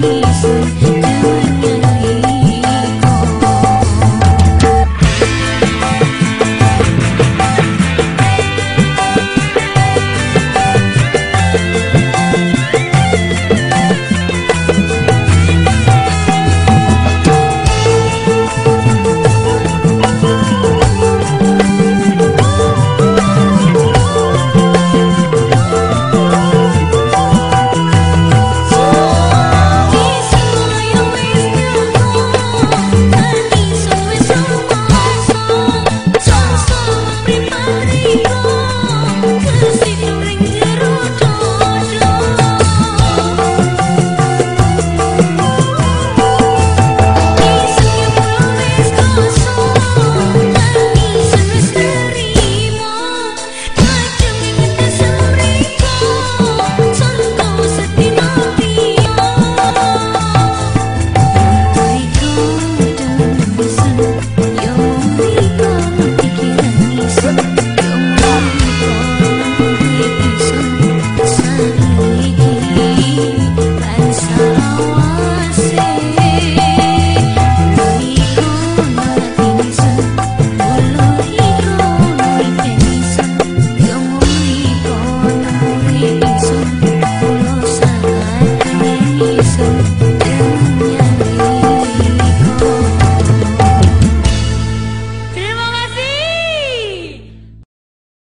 你是